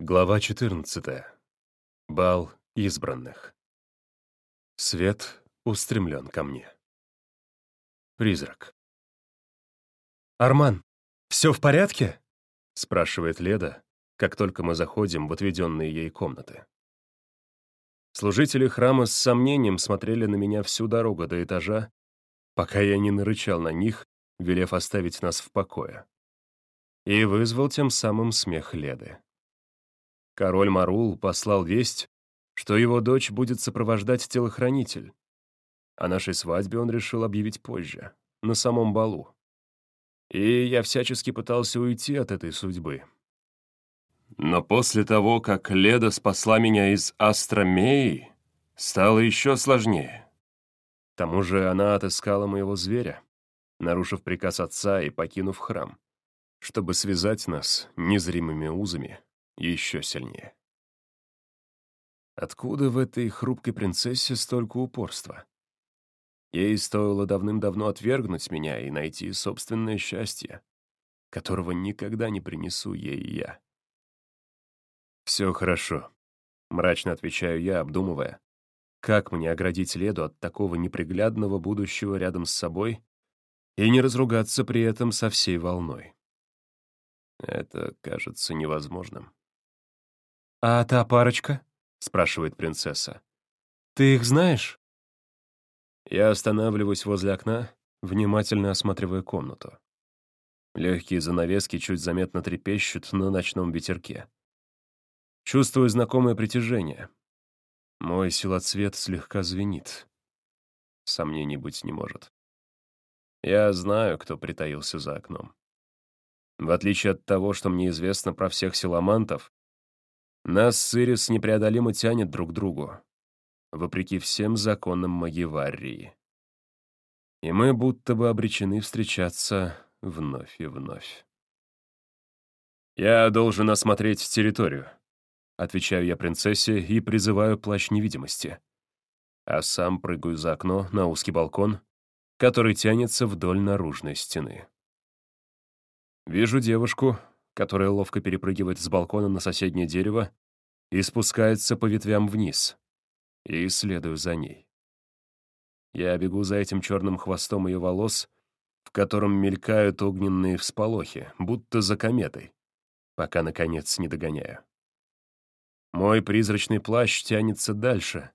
Глава 14. Бал избранных. Свет устремлен ко мне. Призрак. «Арман, все в порядке?» — спрашивает Леда, как только мы заходим в отведенные ей комнаты. Служители храма с сомнением смотрели на меня всю дорогу до этажа, пока я не нарычал на них, велев оставить нас в покое. И вызвал тем самым смех Леды. Король Марул послал весть, что его дочь будет сопровождать телохранитель. О нашей свадьбе он решил объявить позже, на самом балу. И я всячески пытался уйти от этой судьбы. Но после того, как Леда спасла меня из Астромеи, стало еще сложнее. К тому же она отыскала моего зверя, нарушив приказ отца и покинув храм, чтобы связать нас незримыми узами еще сильнее. Откуда в этой хрупкой принцессе столько упорства? Ей стоило давным-давно отвергнуть меня и найти собственное счастье, которого никогда не принесу ей я. «Все хорошо», — мрачно отвечаю я, обдумывая, как мне оградить Леду от такого неприглядного будущего рядом с собой и не разругаться при этом со всей волной. Это кажется невозможным. «А та парочка?» — спрашивает принцесса. «Ты их знаешь?» Я останавливаюсь возле окна, внимательно осматривая комнату. Легкие занавески чуть заметно трепещут на ночном ветерке. Чувствую знакомое притяжение. Мой силоцвет слегка звенит. Сомнений быть не может. Я знаю, кто притаился за окном. В отличие от того, что мне известно про всех силамантов, нас с Ирис непреодолимо тянет друг к другу, вопреки всем законам Магиварии. И мы будто бы обречены встречаться вновь и вновь. «Я должен осмотреть территорию», — отвечаю я принцессе и призываю плащ невидимости. А сам прыгаю за окно на узкий балкон, который тянется вдоль наружной стены. Вижу девушку, которая ловко перепрыгивает с балкона на соседнее дерево и спускается по ветвям вниз, и следую за ней. Я бегу за этим черным хвостом ее волос, в котором мелькают огненные всполохи, будто за кометой, пока, наконец, не догоняю. Мой призрачный плащ тянется дальше,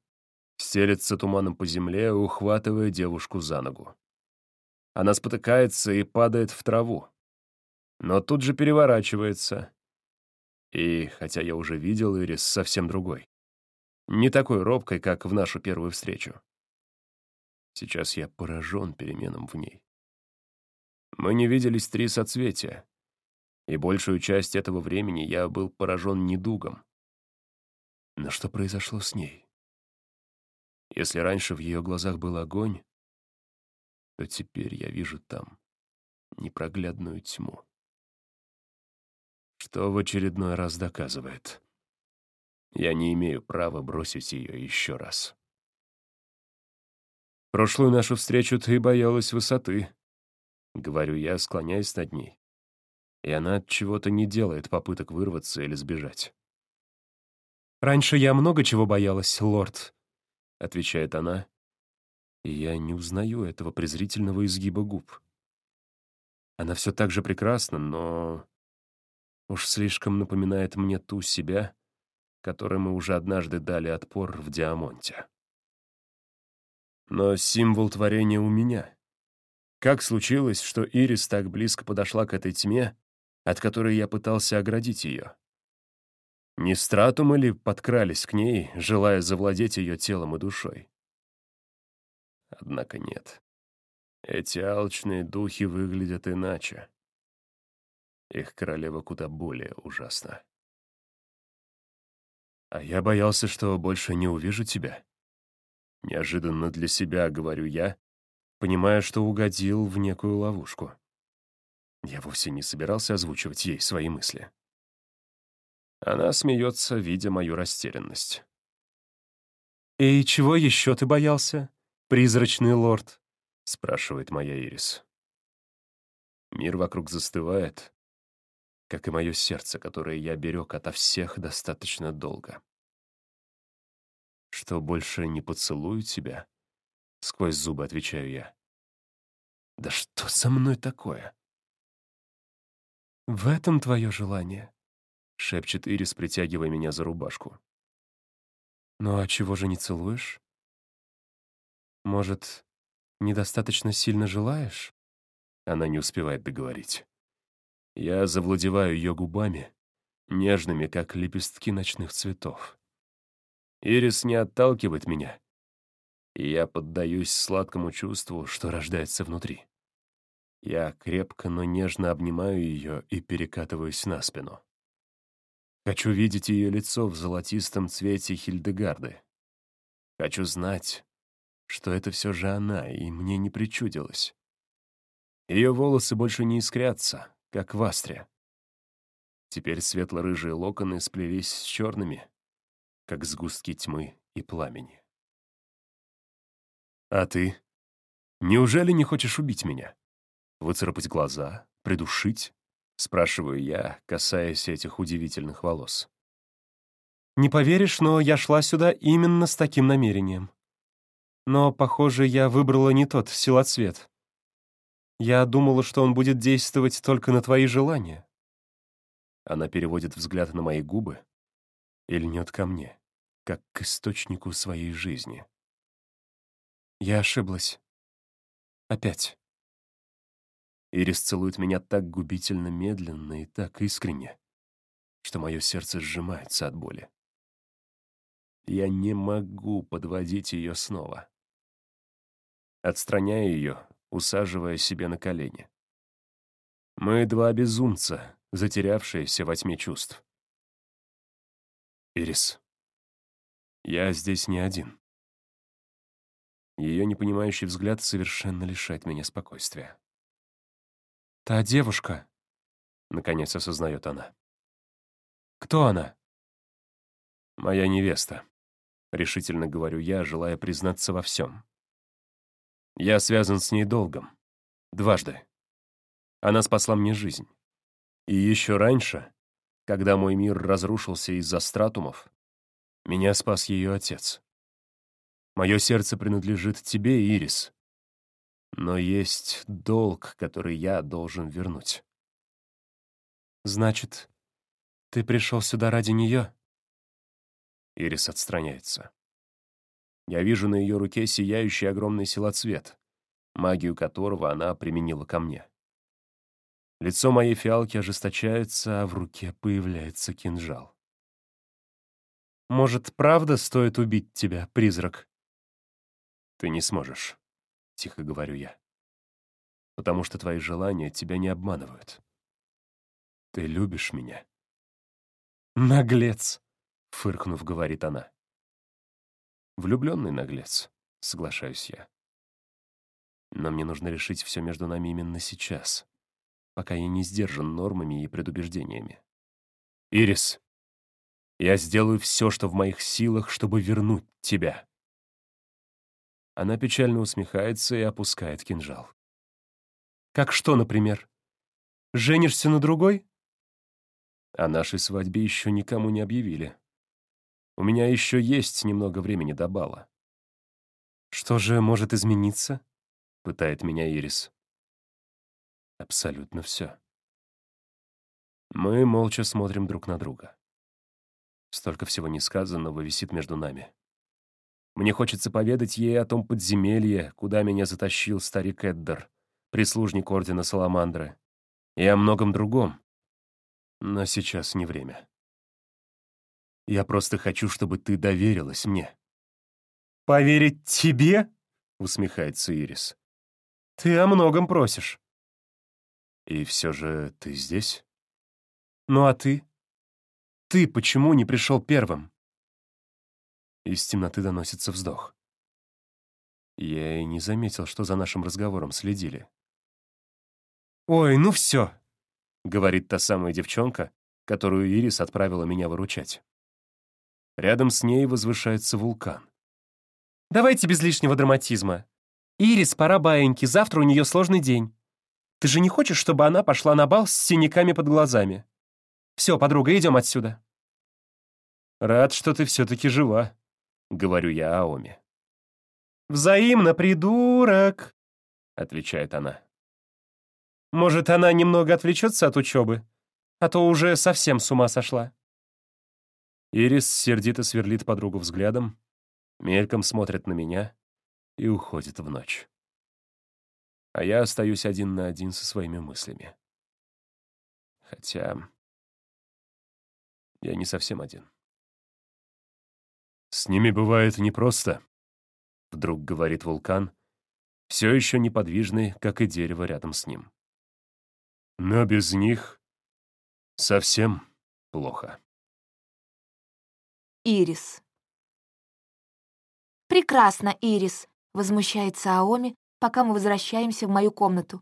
стелется туманом по земле, ухватывая девушку за ногу. Она спотыкается и падает в траву но тут же переворачивается. И, хотя я уже видел Ирис совсем другой. Не такой робкой, как в нашу первую встречу. Сейчас я поражен переменам в ней. Мы не виделись три соцветия, и большую часть этого времени я был поражен недугом. Но что произошло с ней? Если раньше в ее глазах был огонь, то теперь я вижу там непроглядную тьму что в очередной раз доказывает. Я не имею права бросить ее еще раз. Прошлую нашу встречу ты боялась высоты, — говорю я, склоняясь над ней. И она от чего-то не делает попыток вырваться или сбежать. «Раньше я много чего боялась, лорд», — отвечает она, и я не узнаю этого презрительного изгиба губ. Она все так же прекрасна, но Уж слишком напоминает мне ту себя, которой мы уже однажды дали отпор в Диамонте. Но символ творения у меня. Как случилось, что Ирис так близко подошла к этой тьме, от которой я пытался оградить ее? Не стратумы ли подкрались к ней, желая завладеть ее телом и душой? Однако нет. Эти алчные духи выглядят иначе. Их королева куда более ужасна. А я боялся, что больше не увижу тебя. Неожиданно для себя, говорю я, понимая, что угодил в некую ловушку. Я вовсе не собирался озвучивать ей свои мысли. Она смеется, видя мою растерянность. «И чего еще ты боялся, призрачный лорд?» — спрашивает моя Ирис. Мир вокруг застывает, как и мое сердце, которое я берег ото всех достаточно долго. Что больше не поцелую тебя? Сквозь зубы отвечаю я. Да что со мной такое? В этом твое желание, шепчет Ирис, притягивая меня за рубашку. Ну а чего же не целуешь? Может, недостаточно сильно желаешь? Она не успевает договорить. Я завладеваю ее губами, нежными, как лепестки ночных цветов. Ирис не отталкивает меня, и я поддаюсь сладкому чувству, что рождается внутри. Я крепко, но нежно обнимаю ее и перекатываюсь на спину. Хочу видеть ее лицо в золотистом цвете Хильдегарды. Хочу знать, что это все же она, и мне не причудилось. Ее волосы больше не искрятся, как в астре. Теперь светло-рыжие локоны сплелись с черными, как сгустки тьмы и пламени. «А ты? Неужели не хочешь убить меня? Выцарапать глаза? Придушить?» — спрашиваю я, касаясь этих удивительных волос. «Не поверишь, но я шла сюда именно с таким намерением. Но, похоже, я выбрала не тот силоцвет. Я думала, что он будет действовать только на твои желания». Она переводит взгляд на мои губы, и льнет ко мне, как к источнику своей жизни. Я ошиблась. Опять. Ирис целует меня так губительно медленно и так искренне, что мое сердце сжимается от боли. Я не могу подводить ее снова. Отстраняю ее, усаживая себе на колени. Мы два безумца, затерявшиеся во тьме чувств. Ирис, я здесь не один. Ее непонимающий взгляд совершенно лишает меня спокойствия. «Та девушка», — наконец осознает она. «Кто она?» «Моя невеста», — решительно говорю я, желая признаться во всем. Я связан с ней долгом. Дважды. Она спасла мне жизнь. И еще раньше, когда мой мир разрушился из-за стратумов, меня спас ее отец. Мое сердце принадлежит тебе, Ирис. Но есть долг, который я должен вернуть. Значит, ты пришел сюда ради нее? Ирис отстраняется. Я вижу на ее руке сияющий огромный силоцвет, магию которого она применила ко мне. Лицо моей фиалки ожесточается, а в руке появляется кинжал. «Может, правда стоит убить тебя, призрак?» «Ты не сможешь», — тихо говорю я. «Потому что твои желания тебя не обманывают. Ты любишь меня». «Наглец!» — фыркнув, говорит она. «Влюбленный наглец», — соглашаюсь я. «Но мне нужно решить все между нами именно сейчас, пока я не сдержан нормами и предубеждениями. Ирис, я сделаю все, что в моих силах, чтобы вернуть тебя». Она печально усмехается и опускает кинжал. «Как что, например? Женишься на другой?» О нашей свадьбе еще никому не объявили. У меня еще есть немного времени до бала. «Что же может измениться?» — пытает меня Ирис. Абсолютно все. Мы молча смотрим друг на друга. Столько всего несказанного висит между нами. Мне хочется поведать ей о том подземелье, куда меня затащил старик Эддер, прислужник Ордена Саламандры, и о многом другом. Но сейчас не время. Я просто хочу, чтобы ты доверилась мне». «Поверить тебе?» — усмехается Ирис. «Ты о многом просишь». «И все же ты здесь?» «Ну а ты? Ты почему не пришел первым?» Из темноты доносится вздох. Я и не заметил, что за нашим разговором следили. «Ой, ну все!» — говорит та самая девчонка, которую Ирис отправила меня выручать. Рядом с ней возвышается вулкан. «Давайте без лишнего драматизма. Ирис, пора баиньки, завтра у нее сложный день. Ты же не хочешь, чтобы она пошла на бал с синяками под глазами? Все, подруга, идем отсюда». «Рад, что ты все-таки жива», — говорю я Аоми. «Взаимно, придурок», — отвечает она. «Может, она немного отвлечется от учебы, а то уже совсем с ума сошла». Ирис сердито сверлит подругу взглядом, мельком смотрит на меня и уходит в ночь. А я остаюсь один на один со своими мыслями. Хотя я не совсем один. С ними бывает непросто, вдруг говорит вулкан, все еще неподвижный, как и дерево рядом с ним. Но без них совсем плохо. Ирис. «Прекрасно, Ирис», — возмущается Аоми, пока мы возвращаемся в мою комнату.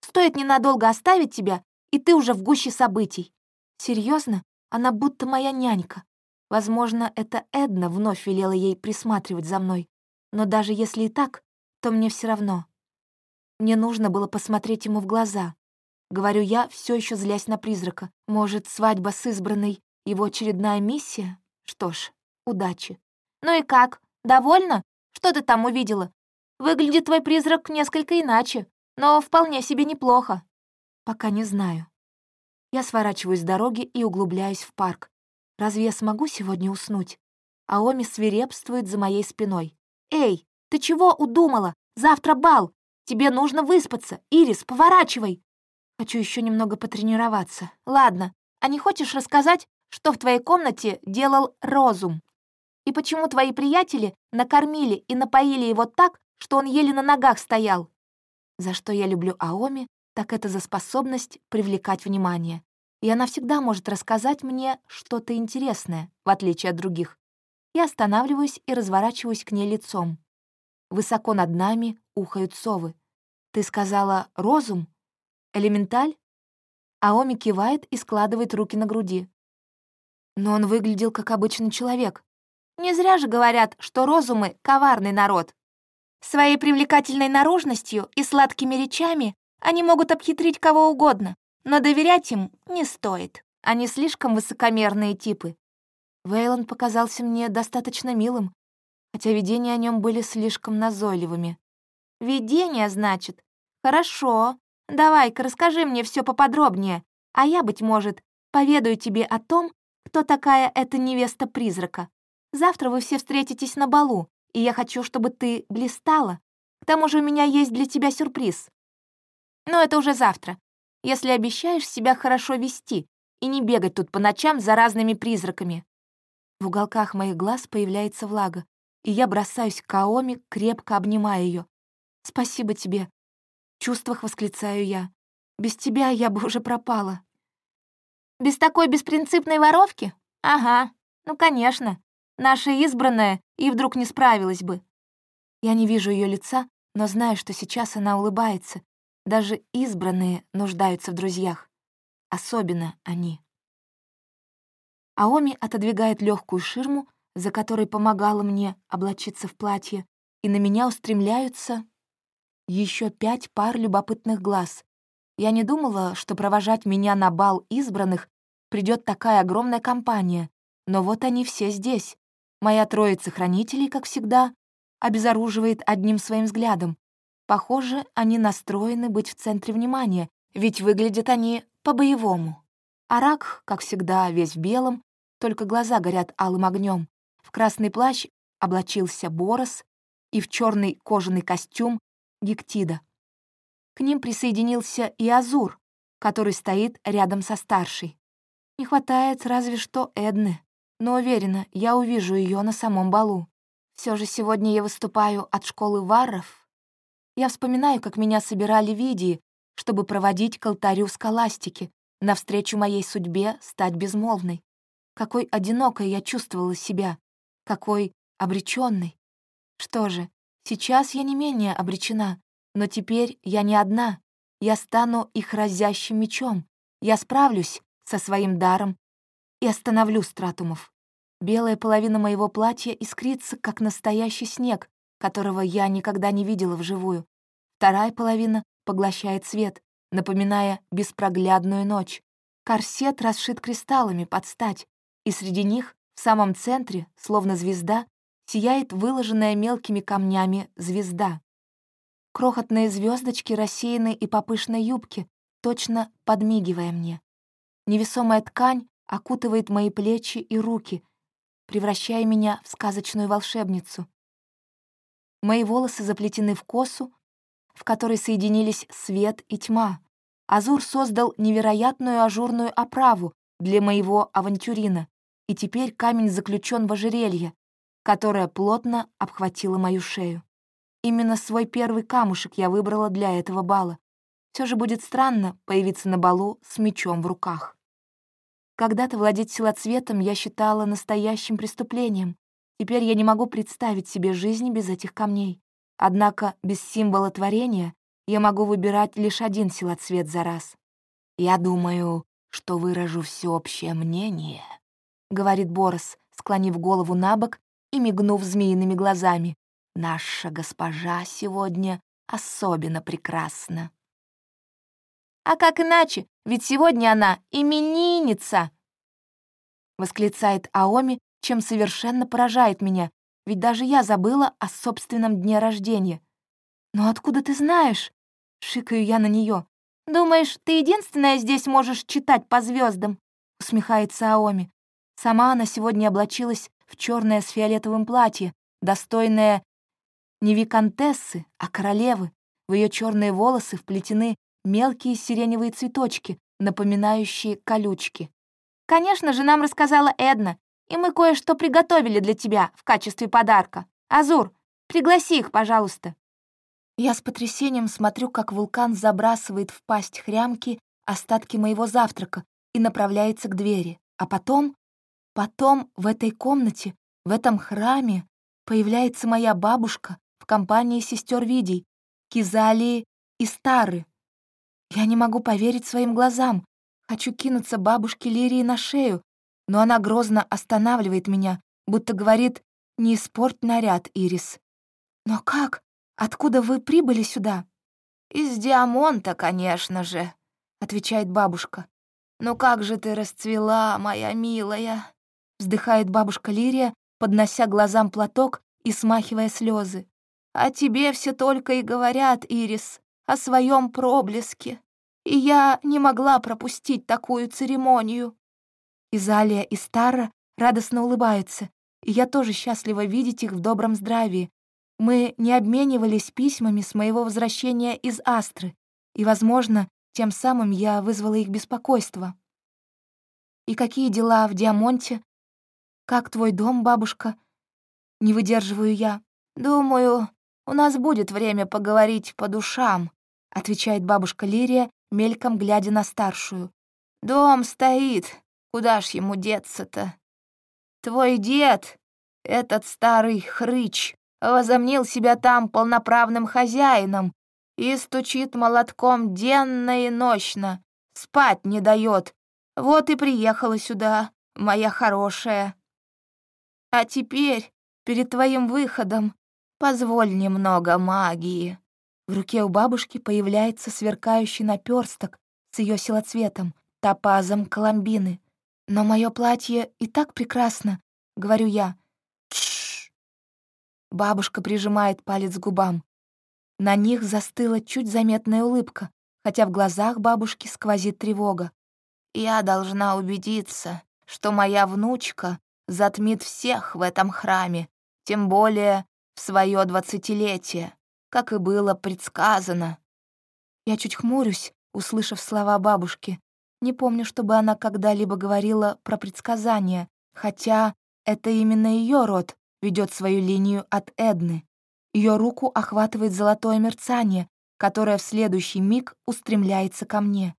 «Стоит ненадолго оставить тебя, и ты уже в гуще событий. Серьезно? Она будто моя нянька. Возможно, это Эдна вновь велела ей присматривать за мной. Но даже если и так, то мне все равно. Мне нужно было посмотреть ему в глаза. Говорю я, все еще злясь на призрака. Может, свадьба с избранной — его очередная миссия? Что ж, удачи. «Ну и как? Довольна? Что ты там увидела? Выглядит твой призрак несколько иначе, но вполне себе неплохо». «Пока не знаю». Я сворачиваю с дороги и углубляюсь в парк. Разве я смогу сегодня уснуть? Аоми свирепствует за моей спиной. «Эй, ты чего удумала? Завтра бал! Тебе нужно выспаться! Ирис, поворачивай!» Хочу еще немного потренироваться. Ладно, а не хочешь рассказать, что в твоей комнате делал Розум? И почему твои приятели накормили и напоили его так, что он еле на ногах стоял? За что я люблю Аоми, так это за способность привлекать внимание. И она всегда может рассказать мне что-то интересное, в отличие от других. Я останавливаюсь и разворачиваюсь к ней лицом. Высоко над нами ухают совы. «Ты сказала розум? Элементаль?» Аоми кивает и складывает руки на груди. Но он выглядел как обычный человек. Не зря же говорят, что розумы — коварный народ. Своей привлекательной наружностью и сладкими речами они могут обхитрить кого угодно, но доверять им не стоит. Они слишком высокомерные типы. Вейлон показался мне достаточно милым, хотя видения о нем были слишком назойливыми. «Видение, значит? Хорошо. Давай-ка расскажи мне все поподробнее, а я, быть может, поведаю тебе о том, кто такая эта невеста-призрака. Завтра вы все встретитесь на балу, и я хочу, чтобы ты блистала. К тому же у меня есть для тебя сюрприз. Но это уже завтра, если обещаешь себя хорошо вести и не бегать тут по ночам за разными призраками». В уголках моих глаз появляется влага, и я бросаюсь к Аоми, крепко обнимая ее. «Спасибо тебе!» В чувствах восклицаю я. «Без тебя я бы уже пропала». «Без такой беспринципной воровки? Ага, ну, конечно. Наша избранная и вдруг не справилась бы». Я не вижу ее лица, но знаю, что сейчас она улыбается, даже избранные нуждаются в друзьях. Особенно они. Аоми отодвигает легкую ширму, за которой помогала мне облачиться в платье, и на меня устремляются еще пять пар любопытных глаз. Я не думала, что провожать меня на бал избранных придет такая огромная компания, но вот они все здесь. Моя троица хранителей, как всегда, обезоруживает одним своим взглядом, Похоже, они настроены быть в центре внимания, ведь выглядят они по-боевому. Арак, как всегда, весь в белом, только глаза горят алым огнем. В красный плащ облачился Борос и в черный кожаный костюм Гектида. К ним присоединился и Азур, который стоит рядом со старшей. Не хватает разве что Эдны, но уверена, я увижу ее на самом балу. Все же сегодня я выступаю от школы варров, я вспоминаю, как меня собирали видии, чтобы проводить к алтарю скаластики, навстречу моей судьбе стать безмолвной. Какой одинокой я чувствовала себя, какой обреченной. Что же, сейчас я не менее обречена, но теперь я не одна. Я стану их разящим мечом. Я справлюсь со своим даром и остановлю стратумов. Белая половина моего платья искрится, как настоящий снег, которого я никогда не видела вживую. Вторая половина поглощает свет, напоминая беспроглядную ночь. Корсет расшит кристаллами под стать, и среди них, в самом центре, словно звезда, сияет выложенная мелкими камнями звезда. Крохотные звездочки рассеяны и по юбке, точно подмигивая мне. Невесомая ткань окутывает мои плечи и руки, превращая меня в сказочную волшебницу. Мои волосы заплетены в косу, в которой соединились свет и тьма. Азур создал невероятную ажурную оправу для моего авантюрина, и теперь камень заключен в ожерелье, которое плотно обхватило мою шею. Именно свой первый камушек я выбрала для этого бала. Все же будет странно появиться на балу с мечом в руках. Когда-то владеть силоцветом я считала настоящим преступлением. Теперь я не могу представить себе жизнь без этих камней. Однако без символа творения я могу выбирать лишь один силоцвет за раз. «Я думаю, что выражу всеобщее мнение», — говорит Борос, склонив голову на бок и мигнув змеиными глазами. «Наша госпожа сегодня особенно прекрасна». «А как иначе? Ведь сегодня она именинница!» Восклицает Аоми, чем совершенно поражает меня, ведь даже я забыла о собственном дне рождения. «Но откуда ты знаешь?» Шикаю я на нее. «Думаешь, ты единственная здесь можешь читать по звездам? усмехается Аоми. Сама она сегодня облачилась в черное с фиолетовым платье, достойное не виконтессы, а королевы. В ее черные волосы вплетены мелкие сиреневые цветочки, напоминающие колючки. «Конечно же, нам рассказала Эдна, и мы кое-что приготовили для тебя в качестве подарка. Азур, пригласи их, пожалуйста». Я с потрясением смотрю, как вулкан забрасывает в пасть хрямки остатки моего завтрака и направляется к двери. А потом, потом в этой комнате, в этом храме появляется моя бабушка в компании сестер Видей, Кизалии и Стары. Я не могу поверить своим глазам. Хочу кинуться бабушке Лирии на шею, но она грозно останавливает меня, будто говорит «Не испорть наряд, Ирис». «Но как? Откуда вы прибыли сюда?» «Из Диамонта, конечно же», — отвечает бабушка. «Ну как же ты расцвела, моя милая!» Вздыхает бабушка Лирия, поднося глазам платок и смахивая слезы. «О тебе все только и говорят, Ирис, о своем проблеске. И я не могла пропустить такую церемонию». Изалия и Стара радостно улыбаются, и я тоже счастлива видеть их в добром здравии, мы не обменивались письмами с моего возвращения из Астры, и, возможно, тем самым я вызвала их беспокойство. «И какие дела в Диамонте? Как твой дом, бабушка?» Не выдерживаю я. «Думаю, у нас будет время поговорить по душам», отвечает бабушка Лирия, мельком глядя на старшую. «Дом стоит, куда ж ему деться-то? Твой дед, этот старый хрыч, возомнил себя там полноправным хозяином и стучит молотком денно и ночно, спать не дает. Вот и приехала сюда, моя хорошая. А теперь, перед твоим выходом, позволь немного магии». В руке у бабушки появляется сверкающий наперсток с ее силоцветом, топазом Коломбины. «Но мое платье и так прекрасно», — говорю я. Бабушка прижимает палец к губам. На них застыла чуть заметная улыбка, хотя в глазах бабушки сквозит тревога. «Я должна убедиться, что моя внучка затмит всех в этом храме, тем более в свое двадцатилетие, как и было предсказано». Я чуть хмурюсь, услышав слова бабушки. Не помню, чтобы она когда-либо говорила про предсказания, хотя это именно ее род ведет свою линию от Эдны. Ее руку охватывает золотое мерцание, которое в следующий миг устремляется ко мне.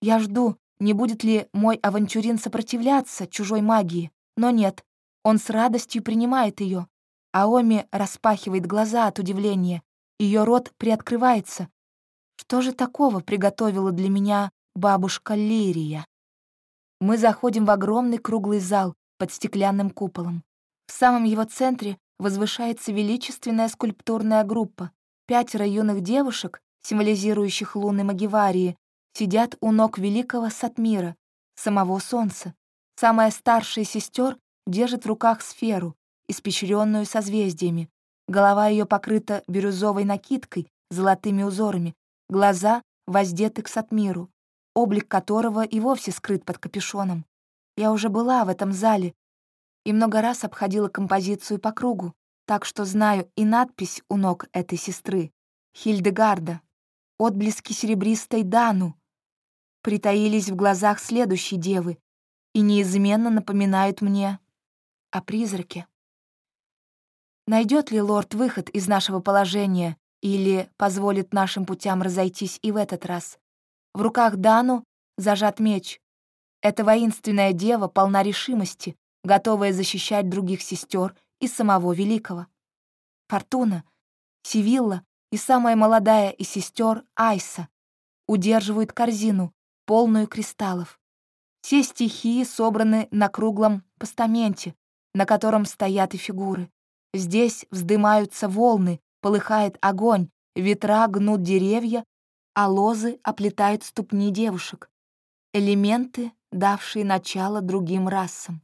Я жду, не будет ли мой авантюрин сопротивляться чужой магии, но нет, он с радостью принимает ее. Аоми распахивает глаза от удивления, ее рот приоткрывается. Что же такого приготовила для меня бабушка Лирия? Мы заходим в огромный круглый зал под стеклянным куполом. В самом его центре возвышается величественная скульптурная группа. Пятеро юных девушек, символизирующих луны Магиварии, сидят у ног великого Сатмира, самого солнца. Самая старшая сестер держит в руках сферу, испещренную созвездиями. Голова ее покрыта бирюзовой накидкой, золотыми узорами, глаза воздеты к Сатмиру, облик которого и вовсе скрыт под капюшоном. Я уже была в этом зале и много раз обходила композицию по кругу, так что знаю и надпись у ног этой сестры — Хильдегарда. Отблески серебристой Дану притаились в глазах следующей девы и неизменно напоминают мне о призраке. Найдет ли лорд выход из нашего положения или позволит нашим путям разойтись и в этот раз? В руках Дану зажат меч. Эта воинственная дева полна решимости, готовая защищать других сестер и самого Великого. Фортуна, Сивилла и самая молодая из сестер Айса удерживают корзину, полную кристаллов. Все стихии собраны на круглом постаменте, на котором стоят и фигуры. Здесь вздымаются волны, полыхает огонь, ветра гнут деревья, а лозы оплетают ступни девушек. Элементы, давшие начало другим расам.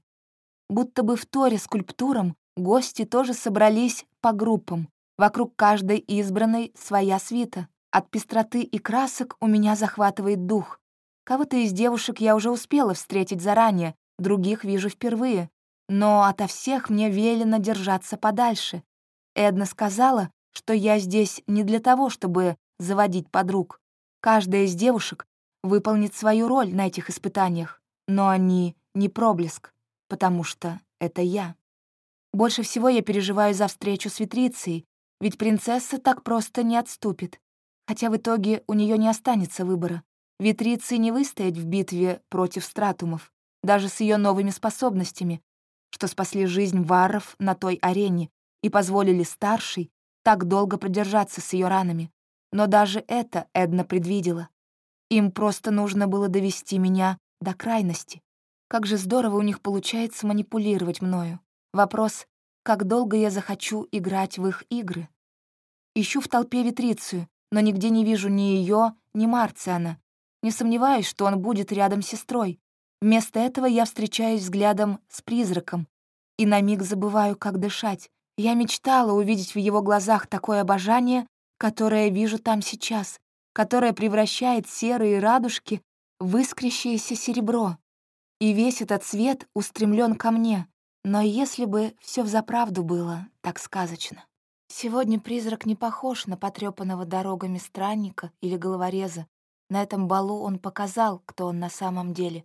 Будто бы в торе скульптурам гости тоже собрались по группам, Вокруг каждой избранной своя свита. От пестроты и красок у меня захватывает дух. Кого-то из девушек я уже успела встретить заранее, других вижу впервые. Но ото всех мне велено держаться подальше. Эдна сказала, что я здесь не для того, чтобы заводить подруг. Каждая из девушек выполнит свою роль на этих испытаниях, но они не проблеск, потому что это я. Больше всего я переживаю за встречу с Витрицей, ведь принцесса так просто не отступит. Хотя в итоге у нее не останется выбора. Витрицы не выстоять в битве против стратумов, даже с ее новыми способностями, что спасли жизнь варров на той арене и позволили старшей так долго продержаться с ее ранами. Но даже это Эдна предвидела. Им просто нужно было довести меня до крайности. Как же здорово у них получается манипулировать мною. Вопрос, как долго я захочу играть в их игры. Ищу в толпе Витрицию, но нигде не вижу ни ее, ни Марциана. Не сомневаюсь, что он будет рядом с сестрой. Вместо этого я встречаюсь взглядом с призраком и на миг забываю, как дышать. Я мечтала увидеть в его глазах такое обожание, которое вижу там сейчас, которое превращает серые радужки в искрящееся серебро. И весь этот свет устремлен ко мне, но если бы все взаправду было так сказочно. Сегодня призрак не похож на потрепанного дорогами странника или головореза. На этом балу он показал, кто он на самом деле.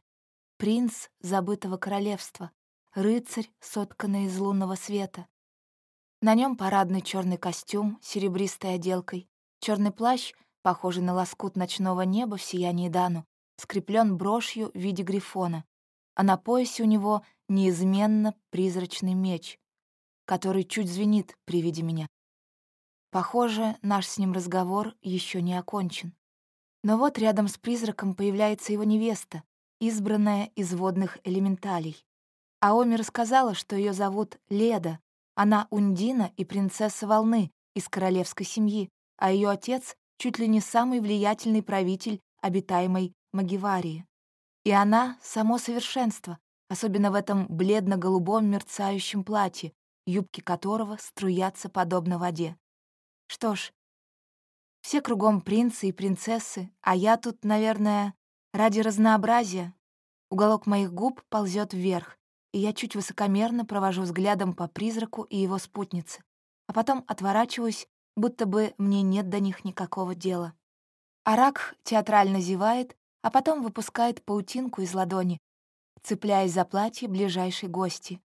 Принц забытого королевства, рыцарь, сотканный из лунного света. На нем парадный черный костюм с серебристой отделкой, черный плащ, похожий на лоскут ночного неба в сиянии Дану, скреплен брошью в виде грифона, а на поясе у него неизменно призрачный меч, который чуть звенит при виде меня. Похоже, наш с ним разговор еще не окончен. Но вот рядом с призраком появляется его невеста, избранная из водных элементалей. Аоми рассказала, что ее зовут Леда. Она Ундина и принцесса волны из королевской семьи, а ее отец чуть ли не самый влиятельный правитель обитаемой Магиварии. И она — само совершенство, особенно в этом бледно-голубом мерцающем платье, юбки которого струятся подобно воде. Что ж, все кругом принцы и принцессы, а я тут, наверное, ради разнообразия. Уголок моих губ ползет вверх, и я чуть высокомерно провожу взглядом по призраку и его спутнице, а потом отворачиваюсь, будто бы мне нет до них никакого дела. Арак театрально зевает а потом выпускает паутинку из ладони, цепляясь за платье ближайшей гости.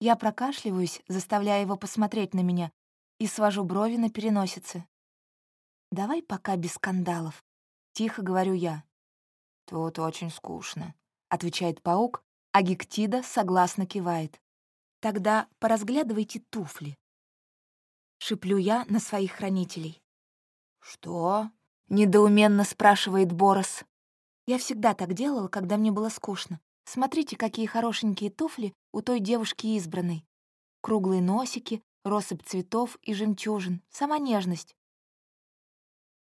Я прокашливаюсь, заставляя его посмотреть на меня, и свожу брови на переносице. «Давай пока без скандалов», — тихо говорю я. «Тут очень скучно», — отвечает паук, а Гектида согласно кивает. «Тогда поразглядывайте туфли». Шиплю я на своих хранителей. «Что?» — недоуменно спрашивает Борос. Я всегда так делала, когда мне было скучно. Смотрите, какие хорошенькие туфли у той девушки избранной. Круглые носики, россыпь цветов и жемчужин, сама нежность.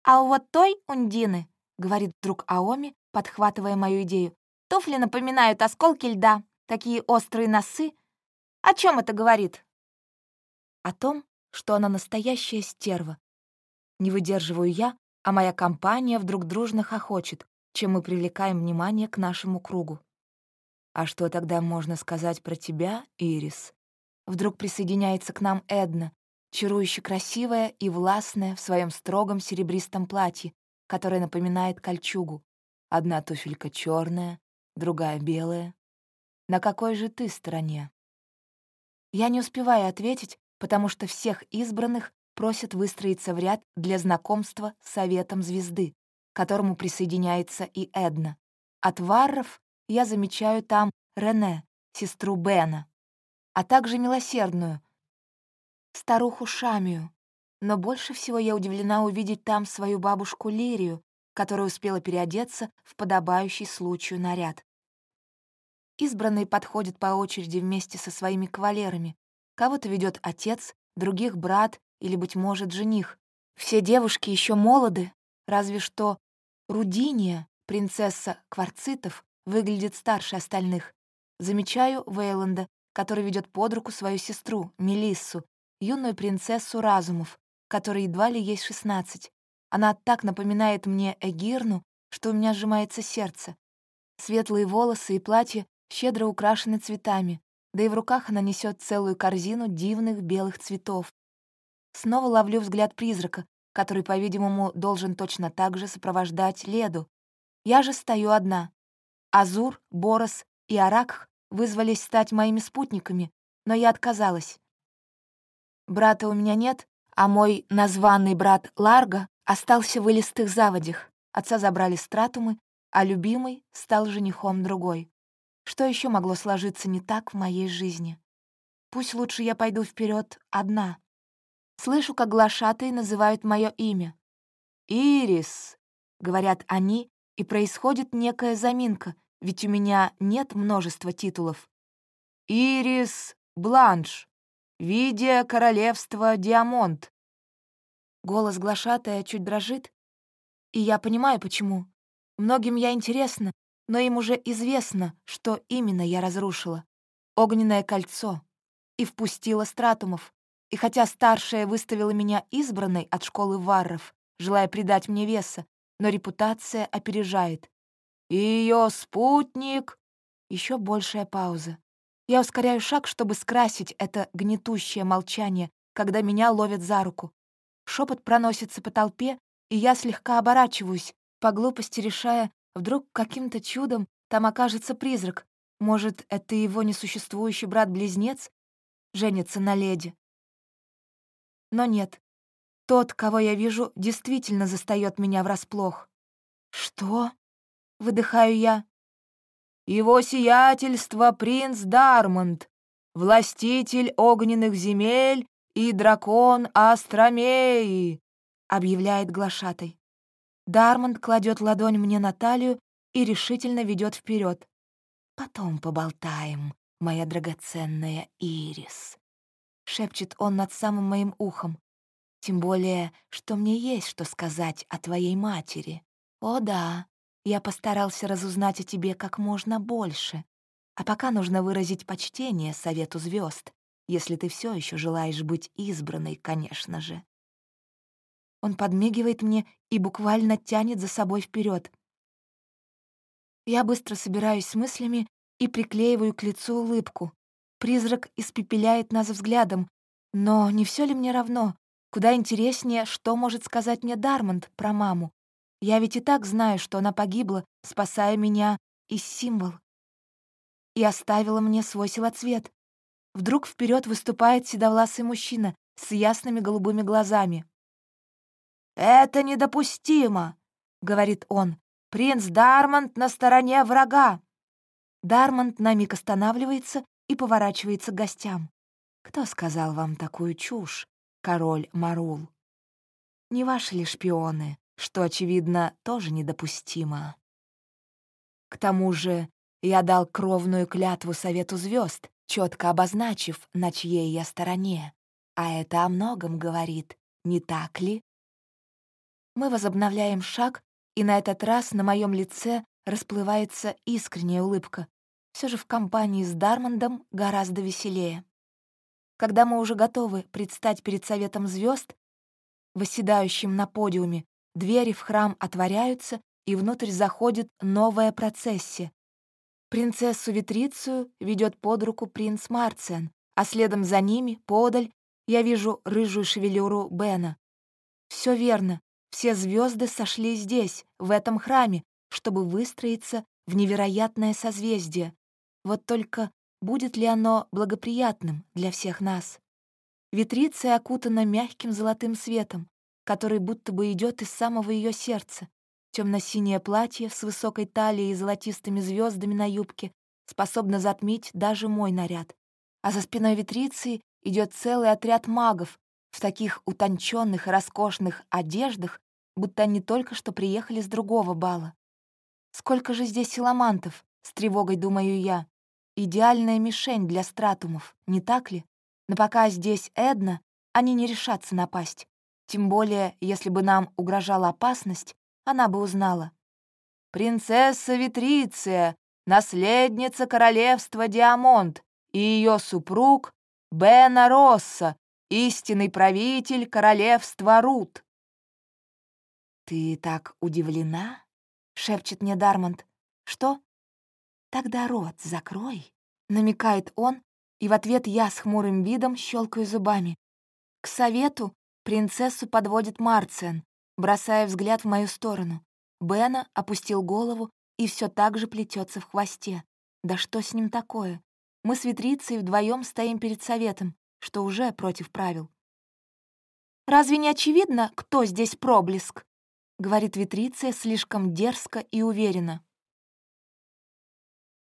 «А у вот той Ундины», — говорит вдруг Аоми, подхватывая мою идею, туфли напоминают осколки льда, такие острые носы. О чем это говорит? О том, что она настоящая стерва. Не выдерживаю я, а моя компания вдруг дружно хохочет, чем мы привлекаем внимание к нашему кругу. А что тогда можно сказать про тебя, Ирис? Вдруг присоединяется к нам Эдна, чарующе красивая и властная в своем строгом серебристом платье, которое напоминает кольчугу. Одна туфелька черная, другая белая. На какой же ты стороне? Я не успеваю ответить, потому что всех избранных просят выстроиться в ряд для знакомства с Советом Звезды, к которому присоединяется и Эдна. От варров я замечаю там Рене, сестру Бена, а также милосердную, старуху Шамию. Но больше всего я удивлена увидеть там свою бабушку Лирию, которая успела переодеться в подобающий случаю наряд. Избранные подходят по очереди вместе со своими кавалерами. Кого-то ведет отец, других — брат или, быть может, жених. Все девушки еще молоды, разве что Рудиния, принцесса кварцитов, выглядит старше остальных. Замечаю Вейланда, который ведет под руку свою сестру, Мелиссу, юную принцессу разумов, которой едва ли есть шестнадцать. Она так напоминает мне Эгирну, что у меня сжимается сердце. Светлые волосы и платье щедро украшены цветами, да и в руках она несет целую корзину дивных белых цветов. Снова ловлю взгляд призрака, который, по-видимому, должен точно так же сопровождать Леду. Я же стою одна. Азур, Борос и Аракх вызвались стать моими спутниками, но я отказалась. Брата у меня нет, а мой названный брат Ларго остался в илистых заводях. Отца забрали стратумы, а любимый стал женихом другой. Что еще могло сложиться не так в моей жизни? Пусть лучше я пойду вперед одна. Слышу, как глашатые называют мое имя. «Ирис», — говорят они, и происходит некая заминка, ведь у меня нет множества титулов. «Ирис Бланш», Видия королевства Диамонт. Голос глашатая чуть дрожит, и я понимаю, почему. Многим я интересна, но им уже известно, что именно я разрушила. Огненное кольцо. И впустила стратумов. И хотя старшая выставила меня избранной от школы варров, желая придать мне веса, но репутация опережает. Ее спутник... Еще большая пауза. Я ускоряю шаг, чтобы скрасить это гнетущее молчание, когда меня ловят за руку. Шепот проносится по толпе, и я слегка оборачиваюсь, по глупости решая, вдруг каким-то чудом там окажется призрак. Может, это его несуществующий брат-близнец женится на леди. Но нет. Тот, кого я вижу, действительно застаёт меня врасплох. «Что?» — выдыхаю я. Его сиятельство принц Дармонд, властитель огненных земель и дракон Астромеи», — объявляет глашатай. Дармонд кладет ладонь мне на талию и решительно ведет вперед. «Потом поболтаем, моя драгоценная Ирис», — шепчет он над самым моим ухом. «Тем более, что мне есть что сказать о твоей матери. О да, я постарался разузнать о тебе как можно больше. А пока нужно выразить почтение Совету звезд, если ты все еще желаешь быть избранной, конечно же. Он подмигивает мне и буквально тянет за собой вперед. Я быстро собираюсь с мыслями и приклеиваю к лицу улыбку. Призрак испепеляет нас взглядом, но не все ли мне равно? Куда интереснее, что может сказать мне Дармонд про маму. Я ведь и так знаю, что она погибла, спасая меня и символ. И оставила мне свой силоцвет. Вдруг вперед выступает седовласый мужчина с ясными голубыми глазами. «Это недопустимо!» — говорит он. «Принц Дармонд на стороне врага!» Дармонд на миг останавливается и поворачивается к гостям. «Кто сказал вам такую чушь, король Марул? Не ваши ли шпионы, что, очевидно, тоже недопустимо. К тому же я дал кровную клятву Совету звезд, четко обозначив, на чьей я стороне. А это о многом говорит, не так ли? Мы возобновляем шаг, и на этот раз на моем лице расплывается искренняя улыбка. Все же в компании с Дармондом гораздо веселее. Когда мы уже готовы предстать перед Советом звезд, восседающим на подиуме, двери в храм отворяются, и внутрь заходит новая процессия. Принцессу Витрицию ведет под руку принц Марциан, а следом за ними, подаль, я вижу рыжую шевелюру Бена. Все верно, все звезды сошли здесь, в этом храме, чтобы выстроиться в невероятное созвездие. Вот только будет ли оно благоприятным для всех нас? Витриция окутана мягким золотым светом, который будто бы идет из самого ее сердца. Темно-синее платье с высокой талией и золотистыми звездами на юбке способно затмить даже мой наряд. А за спиной Витриции идет целый отряд магов в таких утонченных и роскошных одеждах, будто они только что приехали с другого бала. Сколько же здесь силамантов, с тревогой думаю я. Идеальная мишень для стратумов, не так ли? Но пока здесь Эдна, они не решатся напасть. Тем более, если бы нам угрожала опасность, она бы узнала. «Принцесса Витриция, наследница королевства Диамонт и ее супруг Бена Росса, истинный правитель королевства Рут». «Ты так удивлена?» — шепчет мне Дармонд. «Что?» «Тогда рот закрой», — намекает он, и в ответ я с хмурым видом щелкаю зубами. К совету принцессу подводит Марциан, бросая взгляд в мою сторону. Бена опустил голову и все так же плетется в хвосте. Да что с ним такое? Мы с Витрицей вдвоем стоим перед советом, что уже против правил. «Разве не очевидно, кто здесь проблеск?» — говорит Витриция слишком дерзко и уверенно.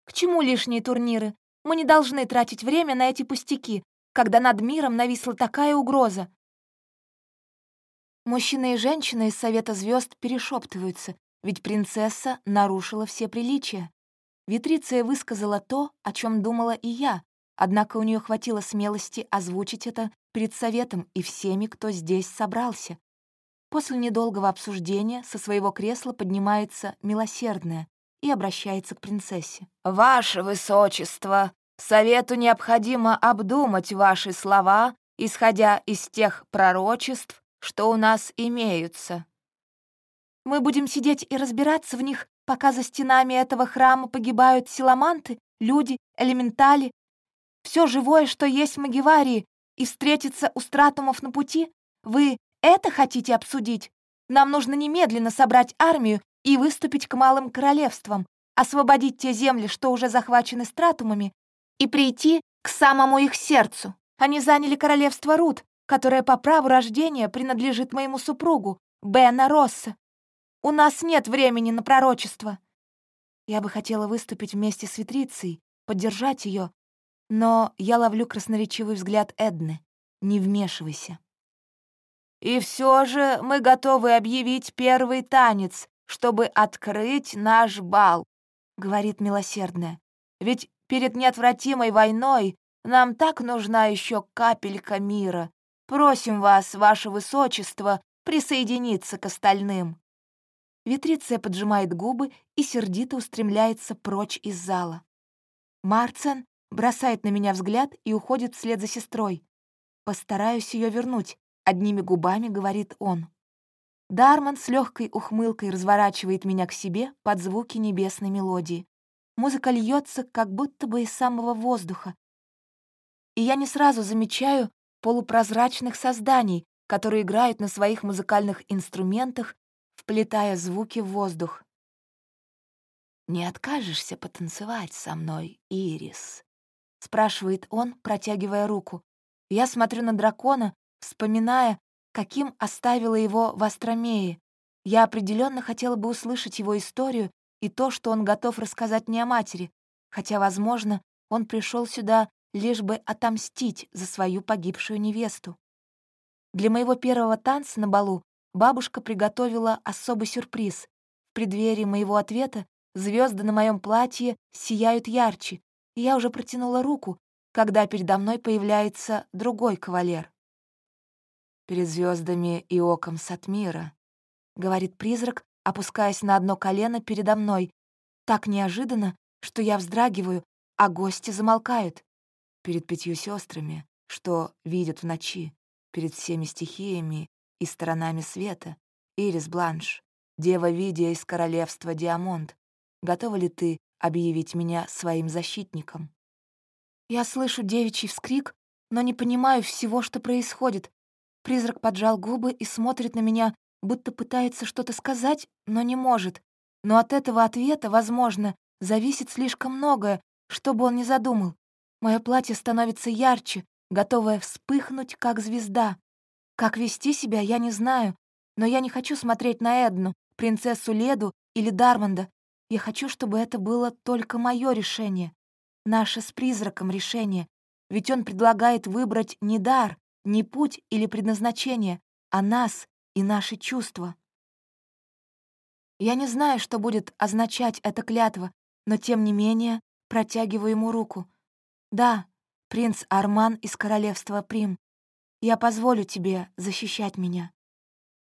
«К чему лишние турниры? Мы не должны тратить время на эти пустяки, когда над миром нависла такая угроза». Мужчины и женщины из Совета звезд перешептываются, ведь принцесса нарушила все приличия. Витриция высказала то, о чем думала и я, однако у нее хватило смелости озвучить это перед Советом и всеми, кто здесь собрался. После недолгого обсуждения со своего кресла поднимается милосердная и обращается к принцессе. «Ваше Высочество, совету необходимо обдумать ваши слова, исходя из тех пророчеств, что у нас имеются. Мы будем сидеть и разбираться в них, пока за стенами этого храма погибают силаманты, люди, элементали, все живое, что есть в Магиварии, и встретиться у стратумов на пути? Вы это хотите обсудить? Нам нужно немедленно собрать армию и выступить к малым королевствам, освободить те земли, что уже захвачены стратумами, и прийти к самому их сердцу. Они заняли королевство Рут, которое по праву рождения принадлежит моему супругу, Бена Росса. У нас нет времени на пророчество. Я бы хотела выступить вместе с Витрицей, поддержать ее, но я ловлю красноречивый взгляд Эдны. Не вмешивайся. И все же мы готовы объявить первый танец, чтобы открыть наш бал, говорит милосердная. Ведь перед неотвратимой войной нам так нужна еще капелька мира. Просим вас, ваше высочество, присоединиться к остальным. Витриция поджимает губы и сердито устремляется прочь из зала. Марцен бросает на меня взгляд и уходит вслед за сестрой. Постараюсь ее вернуть, одними губами говорит он. Дарман с легкой ухмылкой разворачивает меня к себе под звуки небесной мелодии. Музыка льется, как будто бы из самого воздуха. И я не сразу замечаю полупрозрачных созданий, которые играют на своих музыкальных инструментах, вплетая звуки в воздух. «Не откажешься потанцевать со мной, Ирис?» — спрашивает он, протягивая руку. Я смотрю на дракона, вспоминая, каким оставила его в Астромее. Я определенно хотела бы услышать его историю и то, что он готов рассказать мне о матери, хотя, возможно, он пришел сюда лишь бы отомстить за свою погибшую невесту. Для моего первого танца на балу бабушка приготовила особый сюрприз. В преддверии моего ответа звезды на моем платье сияют ярче, и я уже протянула руку, когда передо мной появляется другой кавалер перед звездами и оком Сатмира», — говорит призрак, опускаясь на одно колено передо мной, так неожиданно, что я вздрагиваю, а гости замолкают. Перед пятью сестрами, что видят в ночи, перед всеми стихиями и сторонами света, Ирис Бланш, дева Видия из королевства Диамонт, готова ли ты объявить меня своим защитником? Я слышу девичий вскрик, но не понимаю всего, что происходит. Призрак поджал губы и смотрит на меня, будто пытается что-то сказать, но не может. Но от этого ответа, возможно, зависит слишком многое, что бы он ни задумал. Мое платье становится ярче, готовое вспыхнуть, как звезда. Как вести себя, я не знаю, но я не хочу смотреть на Эдну, принцессу Леду или Дармонда. Я хочу, чтобы это было только мое решение. Наше с призраком решение. Ведь он предлагает выбрать не дар, не путь или предназначение, а нас и наши чувства. Я не знаю, что будет означать эта клятва, но тем не менее протягиваю ему руку. Да, принц Арман из королевства Прим, я позволю тебе защищать меня.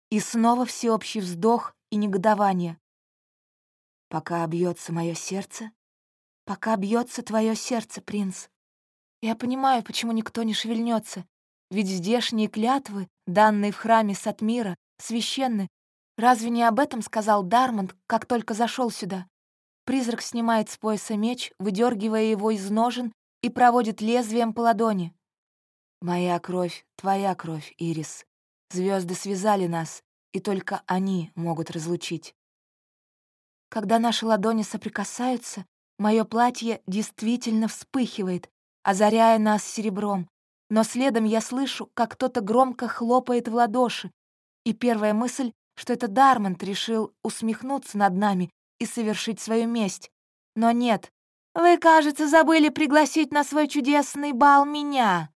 И снова всеобщий вздох и негодование. Пока бьется мое сердце, пока бьется твое сердце, принц. Я понимаю, почему никто не шевельнется, ведь здешние клятвы, данные в храме Сатмира, священны. Разве не об этом сказал Дармонд, как только зашел сюда? Призрак снимает с пояса меч, выдергивая его из ножен и проводит лезвием по ладони. «Моя кровь, твоя кровь, Ирис. Звезды связали нас, и только они могут разлучить». Когда наши ладони соприкасаются, мое платье действительно вспыхивает, озаряя нас серебром, но следом я слышу, как кто-то громко хлопает в ладоши, и первая мысль, что это Дармонд решил усмехнуться над нами и совершить свою месть. Но нет. «Вы, кажется, забыли пригласить на свой чудесный бал меня!»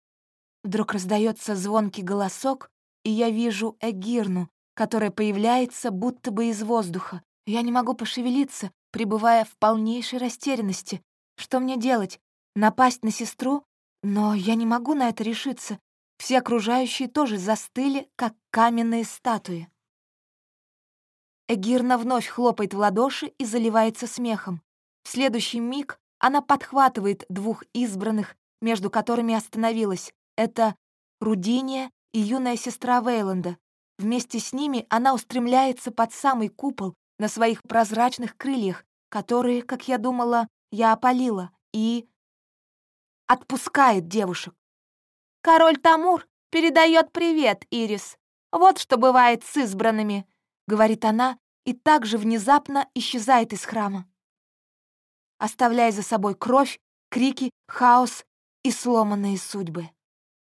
Вдруг раздается звонкий голосок, и я вижу Эгирну, которая появляется будто бы из воздуха. Я не могу пошевелиться, пребывая в полнейшей растерянности. Что мне делать? Напасть на сестру? Но я не могу на это решиться. Все окружающие тоже застыли, как каменные статуи. Эгирна вновь хлопает в ладоши и заливается смехом. В следующий миг она подхватывает двух избранных, между которыми остановилась. Это Рудиния и юная сестра Вейланда. Вместе с ними она устремляется под самый купол на своих прозрачных крыльях, которые, как я думала, я опалила, и... отпускает девушек. «Король Тамур передает привет, Ирис. Вот что бывает с избранными», — говорит она и также внезапно исчезает из храма, оставляя за собой кровь, крики, хаос и сломанные судьбы.